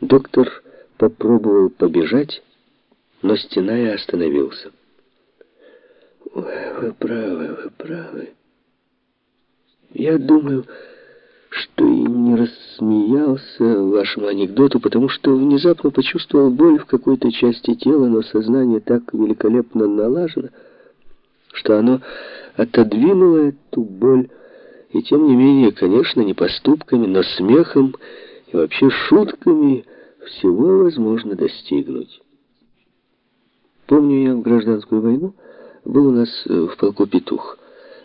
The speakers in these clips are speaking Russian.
Доктор попробовал побежать, но стеная остановился. Вы правы, вы правы. Я думаю, что и не рассмеялся вашему анекдоту, потому что внезапно почувствовал боль в какой-то части тела, но сознание так великолепно налажено, что оно отодвинуло эту боль, и тем не менее, конечно, не поступками, но смехом и вообще шутками всего возможно достигнуть. Помню я в гражданскую войну, был у нас э, в полку петух.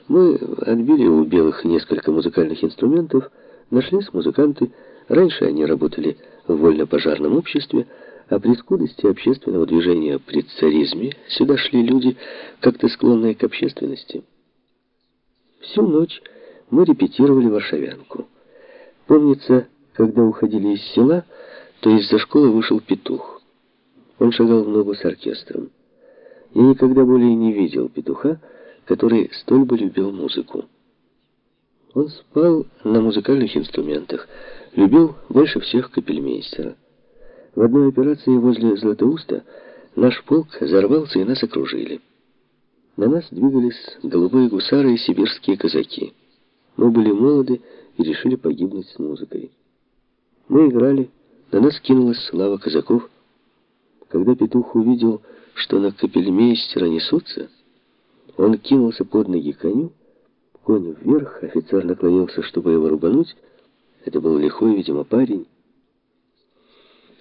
Мы отбили у белых несколько музыкальных инструментов, нашлись музыканты. Раньше они работали в вольно-пожарном обществе, а при скудости общественного движения при царизме сюда шли люди, как-то склонные к общественности. Всю ночь мы репетировали варшавянку. Помнится, когда уходили из села, то из-за школы вышел петух. Он шагал в ногу с оркестром. Я никогда более не видел петуха, который столь бы любил музыку. Он спал на музыкальных инструментах, любил больше всех капельмейстера. В одной операции возле Златоуста наш полк взорвался и нас окружили. На нас двигались голубые гусары и сибирские казаки. Мы были молоды и решили погибнуть с музыкой. Мы играли, на нас кинулась слава казаков. Когда петух увидел, что на капельмейстера несутся, он кинулся под ноги коню, конь вверх, офицер наклонился, чтобы его рубануть. Это был лихой, видимо, парень.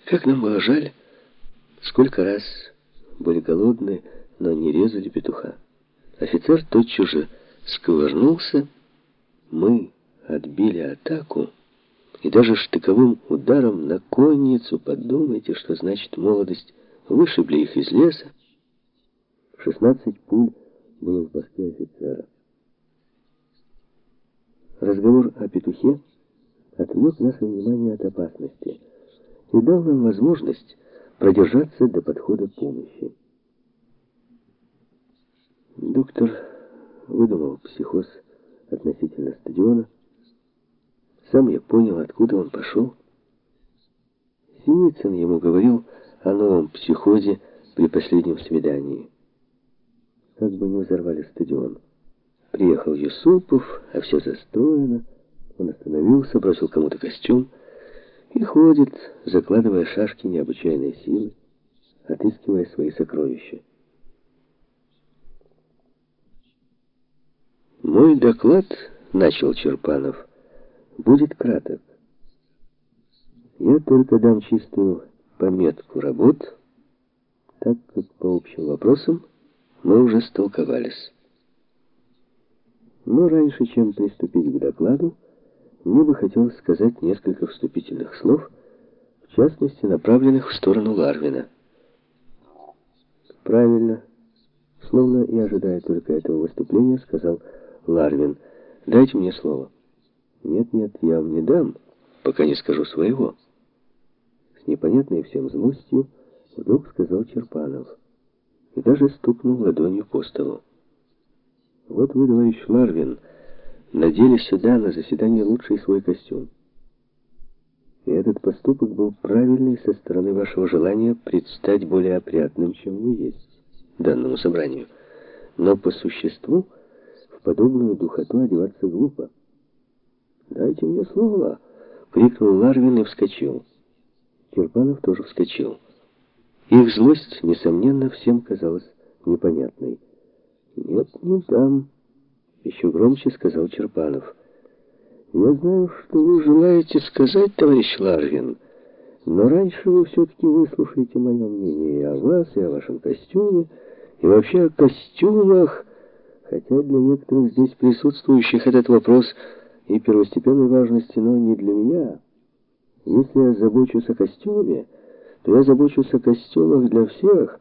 Как нам было жаль, сколько раз были голодны, но не резали петуха. Офицер тотчас же сковырнулся, мы отбили атаку, и даже штыковым ударом на конницу, подумайте, что значит молодость, Вышибли их из леса. Шестнадцать пуль было в башке офицера. Разговор о петухе отвлек наше внимание от опасности и дал нам возможность продержаться до подхода помощи. Доктор выдумал психоз относительно стадиона. Сам я понял, откуда он пошел. Синицын ему говорил, о новом психозе при последнем свидании. Как бы не взорвали стадион. Приехал Юсупов, а все застроено. Он остановился, бросил кому-то костюм и ходит, закладывая шашки необычайной силы, отыскивая свои сокровища. «Мой доклад, — начал Черпанов, — будет краток. Я только дам чистую пометку работ, так как по общим вопросам мы уже столковались. Но раньше, чем приступить к докладу, мне бы хотелось сказать несколько вступительных слов, в частности, направленных в сторону Ларвина. «Правильно», словно и ожидая только этого выступления, сказал Ларвин, «Дайте мне слово». «Нет-нет, я вам не дам, пока не скажу своего» с непонятной всем злостью, вдруг сказал Черпанов. И даже стукнул ладонью по столу. Вот вы, товарищ Ларвин, надели сюда на заседание лучший свой костюм. И этот поступок был правильный со стороны вашего желания предстать более опрятным, чем вы есть, данному собранию. Но по существу в подобную духоту одеваться глупо. «Дайте мне слово!» — крикнул Ларвин и вскочил. Кирпанов тоже вскочил. Их злость, несомненно, всем казалась непонятной. «Нет, не дам», — еще громче сказал Черпанов. «Я знаю, что вы желаете сказать, товарищ Ларвин, но раньше вы все-таки выслушаете мое мнение и о вас, и о вашем костюме, и вообще о костюмах, хотя для некоторых здесь присутствующих этот вопрос и первостепенной важности, но не для меня». Если я забочусь о костюме, то я забочусь о костюмах для всех,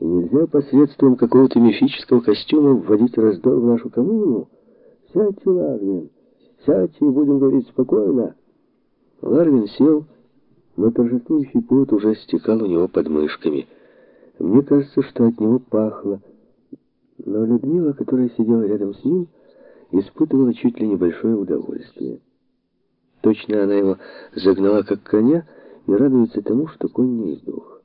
и нельзя посредством какого-то мифического костюма вводить раздор в нашу коммуну. Сядьте, Ларвин, сядьте и будем говорить спокойно. Ларвин сел, но торжествующий пот уже стекал у него под мышками. Мне кажется, что от него пахло. Но Людмила, которая сидела рядом с ним, испытывала чуть ли небольшое удовольствие. Точно она его загнала как коня и радуется тому, что конь не сдох.